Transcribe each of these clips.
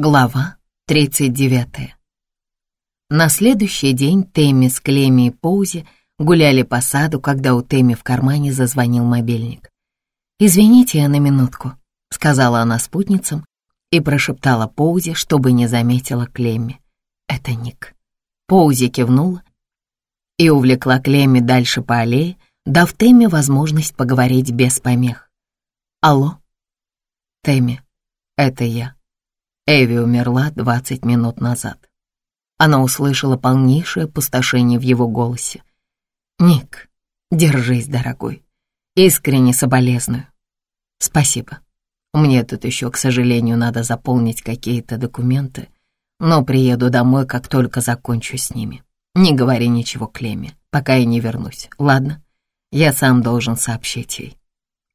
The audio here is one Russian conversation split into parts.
Глава 39. На следующий день Тэмми с Клемми и Поузи гуляли по саду, когда у Тэмми в кармане зазвонил мобильник. «Извините, я на минутку», — сказала она спутницам и прошептала Поузи, чтобы не заметила Клемми. «Это Ник». Поузи кивнула и увлекла Клемми дальше по аллее, дав Тэмми возможность поговорить без помех. «Алло?» «Тэмми, это я». Эви умерла двадцать минут назад. Она услышала полнейшее опустошение в его голосе. «Ник, держись, дорогой. Искренне соболезную. Спасибо. Мне тут еще, к сожалению, надо заполнить какие-то документы, но приеду домой, как только закончу с ними. Не говори ничего Клеме, пока я не вернусь, ладно? Я сам должен сообщить ей.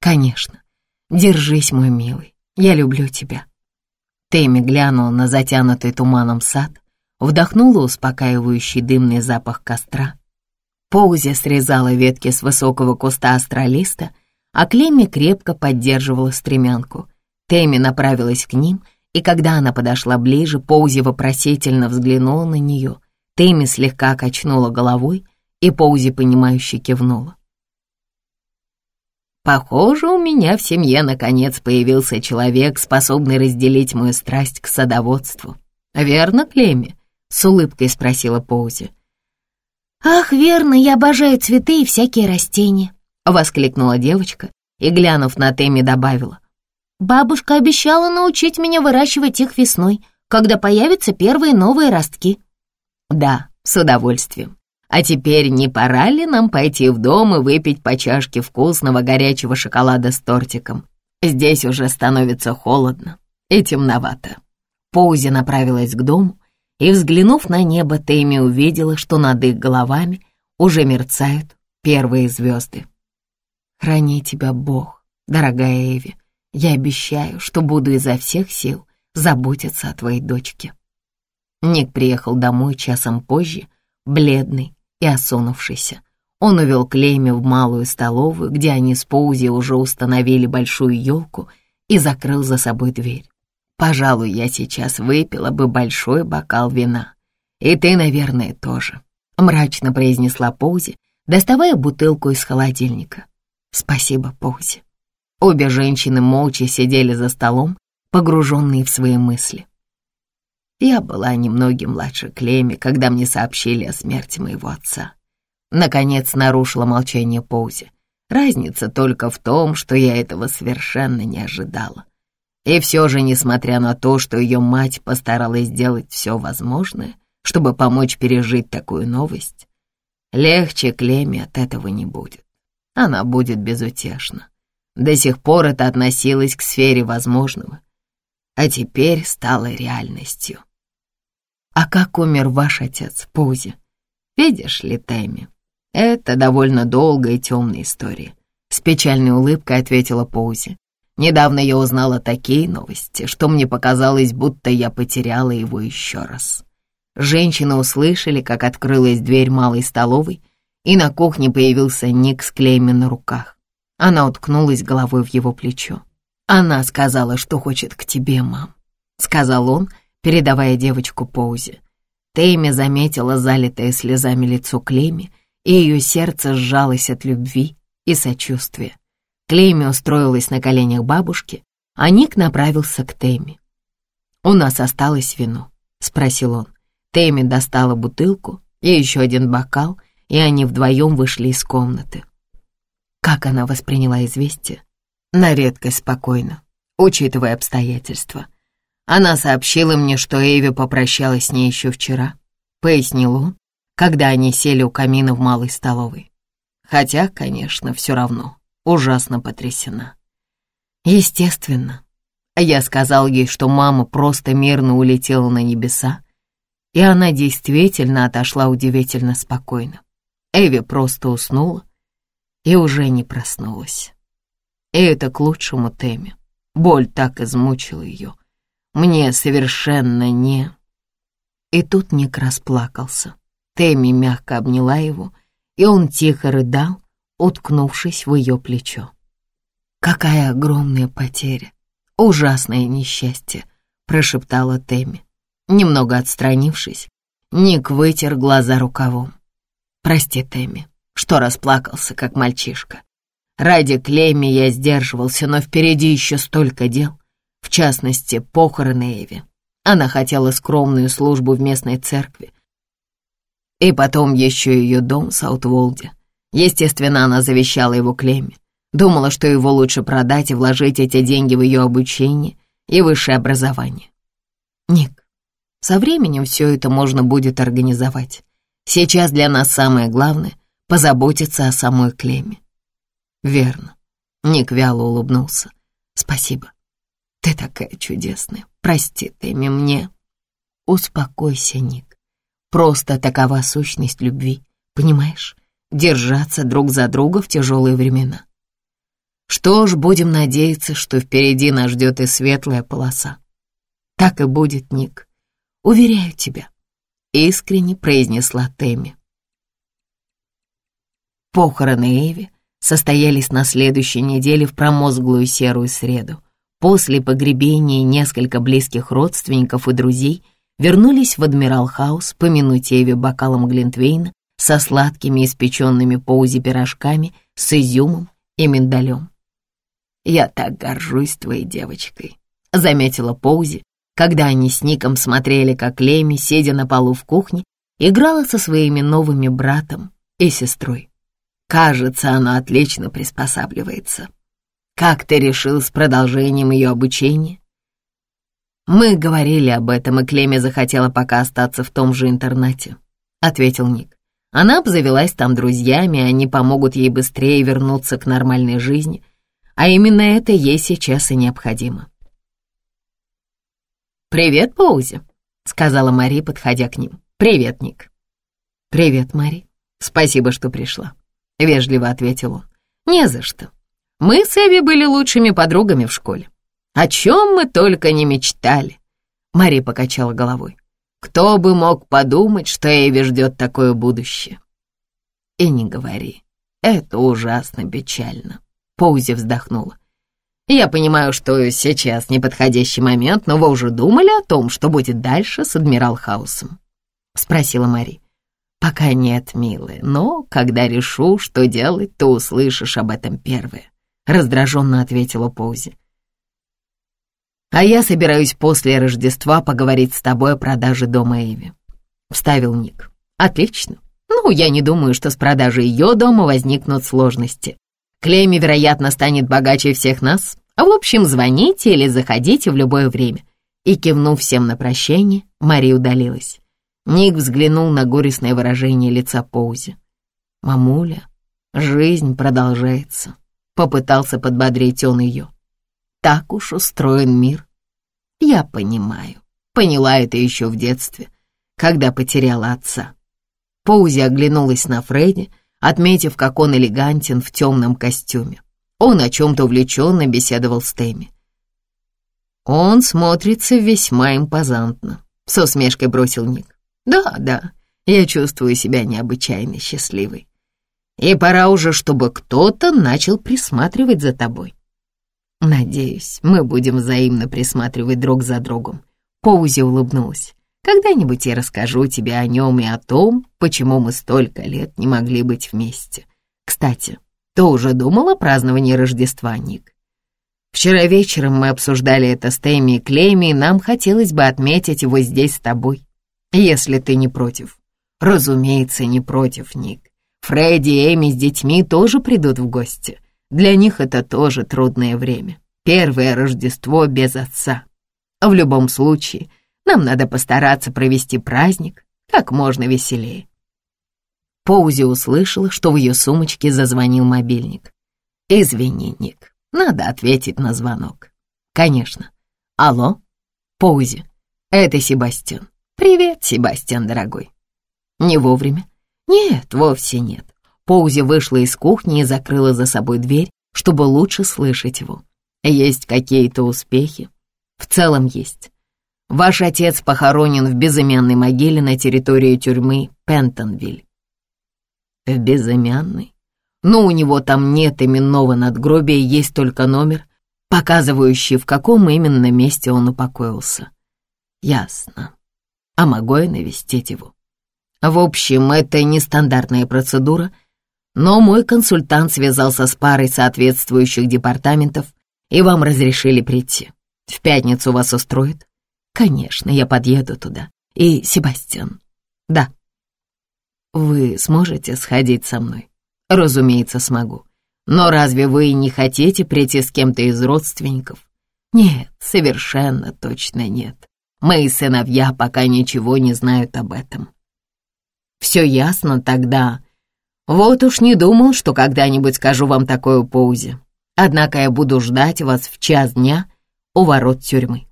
Конечно. Держись, мой милый. Я люблю тебя. Тэмми глянула на затянутый туманом сад, вдохнула успокаивающий дымный запах костра. Поузи срезала ветки с высокого куста астролиста, а Клемми крепко поддерживала стремянку. Тэмми направилась к ним, и когда она подошла ближе, Поузи вопросительно взглянула на нее. Тэмми слегка качнула головой, и Поузи, понимающе кивнула. Похоже, у меня в семье наконец появился человек, способный разделить мою страсть к садоводству. Верно, Клемми? С улыбкой спросила Поузи. «Ах, верно, я обожаю цветы и всякие растения», — воскликнула девочка и, глянув на Тэмми, добавила. «Бабушка обещала научить меня выращивать их весной, когда появятся первые новые ростки». «Да, с удовольствием. А теперь не пора ли нам пойти в дом и выпить по чашке вкусного горячего шоколада с тортиком? Здесь уже становится холодно и темновато. Поузи направилась к дому, и, взглянув на небо, Тэмми увидела, что над их головами уже мерцают первые звезды. «Храни тебя Бог, дорогая Эви. Я обещаю, что буду изо всех сил заботиться о твоей дочке». Ник приехал домой часом позже, бледный и осунувшийся. Он увел Клейми в малую столовую, где они с Поузи уже установили большую елку и закрыл за собой дверь. «Пожалуй, я сейчас выпила бы большой бокал вина. И ты, наверное, тоже», — мрачно произнесла Поузи, доставая бутылку из холодильника. «Спасибо, Поузи». Обе женщины молча сидели за столом, погруженные в свои мысли. Я была немногим младше Клеми, когда мне сообщили о смерти моего отца. Наконец нарушила молчание Поузи. Разница только в том, что я этого совершенно не ожидала. И все же, несмотря на то, что ее мать постаралась сделать все возможное, чтобы помочь пережить такую новость, легче Клеми от этого не будет. Она будет безутешна. До сих пор это относилось к сфере возможного, а теперь стало реальностью. «А как умер ваш отец, Пузи?» «Видишь ли, Тэмми, это довольно долгая и темная история», — с печальной улыбкой ответила Пузи. «Недавно я узнала такие новости, что мне показалось, будто я потеряла его еще раз». Женщины услышали, как открылась дверь малой столовой, и на кухне появился Ник с клейми на руках. Она уткнулась головой в его плечо. «Она сказала, что хочет к тебе, мам», — сказал он, — передавая девочку Поузе. Тейми заметила залитое слезами лицо Клейми, и ее сердце сжалось от любви и сочувствия. Клейми устроилась на коленях бабушки, а Ник направился к Тейми. «У нас осталось вино», — спросил он. Тейми достала бутылку и еще один бокал, и они вдвоем вышли из комнаты. Как она восприняла известие? На редкость спокойно, учитывая обстоятельства. Она сообщила мне, что Эви попрощалась с ней еще вчера, пояснил он, когда они сели у камина в малой столовой. Хотя, конечно, все равно ужасно потрясена. Естественно. Я сказал ей, что мама просто мирно улетела на небеса, и она действительно отошла удивительно спокойно. Эви просто уснула и уже не проснулась. И это к лучшему Теме. Боль так измучила ее, мне совершенно не...» И тут Ник расплакался. Тэмми мягко обняла его, и он тихо рыдал, уткнувшись в ее плечо. «Какая огромная потеря! Ужасное несчастье!» — прошептала Тэмми. Немного отстранившись, Ник вытер глаза рукавом. «Прости, Тэмми, что расплакался, как мальчишка. Ради Клейми я сдерживался, но впереди еще столько дел, в частности, похороны Эви. Она хотела скромную службу в местной церкви. И потом еще ее дом в Саутволде. Естественно, она завещала его Клемме. Думала, что его лучше продать и вложить эти деньги в ее обучение и высшее образование. Ник, со временем все это можно будет организовать. Сейчас для нас самое главное — позаботиться о самой Клеме. Верно. Ник вяло улыбнулся. Спасибо. Ты такая чудесная. Прости, Тэмми, мне... Успокойся, Ник. Просто такова сущность любви, понимаешь? Держаться друг за друга в тяжелые времена. Что ж, будем надеяться, что впереди нас ждет и светлая полоса. Так и будет, Ник. Уверяю тебя, искренне произнесла Тэмми. Похороны Эви состоялись на следующей неделе в промозглую серую среду. После погребения несколько близких родственников и друзей вернулись в Адмирал Хаус помянуть Эви бокалом Глинтвейна со сладкими испеченными по узи пирожками с изюмом и миндалем. «Я так горжусь твоей девочкой», — заметила Поузи, когда они с Ником смотрели, как Леми, сидя на полу в кухне, играла со своими новыми братом и сестрой. Кажется, она отлично приспосабливается. Как ты решил с продолжением ее обучения? Мы говорили об этом, и Клеме захотела пока остаться в том же интернате, ответил Ник. Она обзавелась там друзьями, они помогут ей быстрее вернуться к нормальной жизни, а именно это ей сейчас и необходимо. «Привет, Паузи», — сказала Мари, подходя к ним. «Привет, Ник». «Привет, Мари. Спасибо, что пришла», — вежливо ответил он. «Не за что. Мы с Эви были лучшими подругами в школе. О чем мы только не мечтали. Мари покачала головой. Кто бы мог подумать, что Эви ждет такое будущее? И не говори. Это ужасно печально. Поузи вздохнула. Я понимаю, что сейчас неподходящий момент, но вы уже думали о том, что будет дальше с Адмирал Хаусом? Спросила Мари. Пока нет, милая, но когда решу, что делать, то услышишь об этом первое. Раздраженно ответила Поузи. «А я собираюсь после Рождества поговорить с тобой о продаже дома Эйви», — вставил Ник. «Отлично. Ну, я не думаю, что с продажей ее дома возникнут сложности. Клейми, вероятно, станет богаче всех нас. В общем, звоните или заходите в любое время». И, кивнув всем на прощание, Мари удалилась. Ник взглянул на горестное выражение лица Поузи. «Мамуля, жизнь продолжается». Попытался подбодрить он ее. Так уж устроен мир. Я понимаю. Поняла это еще в детстве, когда потеряла отца. Поузи оглянулась на Фредди, отметив, как он элегантен в темном костюме. Он о чем-то увлеченно беседовал с Тэмми. «Он смотрится весьма импозантно», — с усмешкой бросил Ник. «Да, да, я чувствую себя необычайно счастливой. И пора уже, чтобы кто-то начал присматривать за тобой. Надеюсь, мы будем взаимно присматривать друг за другом. Поузи улыбнулась. Когда-нибудь я расскажу тебе о нем и о том, почему мы столько лет не могли быть вместе. Кстати, ты уже думал о праздновании Рождества, Ник? Вчера вечером мы обсуждали это с Тэмми и Клейми, и нам хотелось бы отметить его здесь с тобой, если ты не против. Разумеется, не против, Ник. Фредди и Эми с детьми тоже придут в гости. Для них это тоже трудное время. Первое Рождество без отца. В любом случае, нам надо постараться провести праздник как можно веселее. Поузи услышала, что в ее сумочке зазвонил мобильник. «Извини, Ник, надо ответить на звонок». «Конечно. Алло? Поузи, это Себастьян. Привет, Себастьян, дорогой». «Не вовремя. «Нет, вовсе нет». Поузи вышла из кухни и закрыла за собой дверь, чтобы лучше слышать его. «Есть какие-то успехи?» «В целом есть. Ваш отец похоронен в безымянной могиле на территории тюрьмы Пентонвиль». «В безымянной?» «Ну, у него там нет именного надгробия, есть только номер, показывающий, в каком именно месте он упокоился. Ясно. А могу я навестить его? В общем, это нестандартная процедура, но мой консультант связался с парой соответствующих департаментов, и вам разрешили прийти. В пятницу вас устроит? Конечно, я подъеду туда. И Себастьян. Да. Вы сможете сходить со мной? Разумеется, смогу. Но разве вы не хотите прийти с кем-то из родственников? Нет, совершенно точно нет. Мои сыновья пока ничего не знают об этом. Все ясно тогда. Вот уж не думал, что когда-нибудь скажу вам такое поузе. Однако я буду ждать вас в час дня у ворот тюрьмы.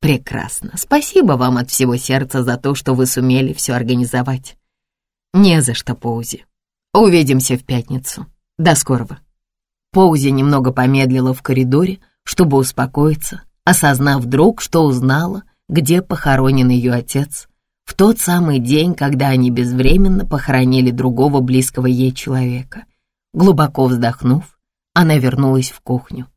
Прекрасно. Спасибо вам от всего сердца за то, что вы сумели все организовать. Не за что, Поузи. Увидимся в пятницу. До скорого. Поузи немного помедлила в коридоре, чтобы успокоиться, осознав вдруг, что узнала, где похоронен ее отец, в тот самый день, когда они безвременно похоронили другого близкого ей человека. Глубоко вздохнув, она вернулась в кухню.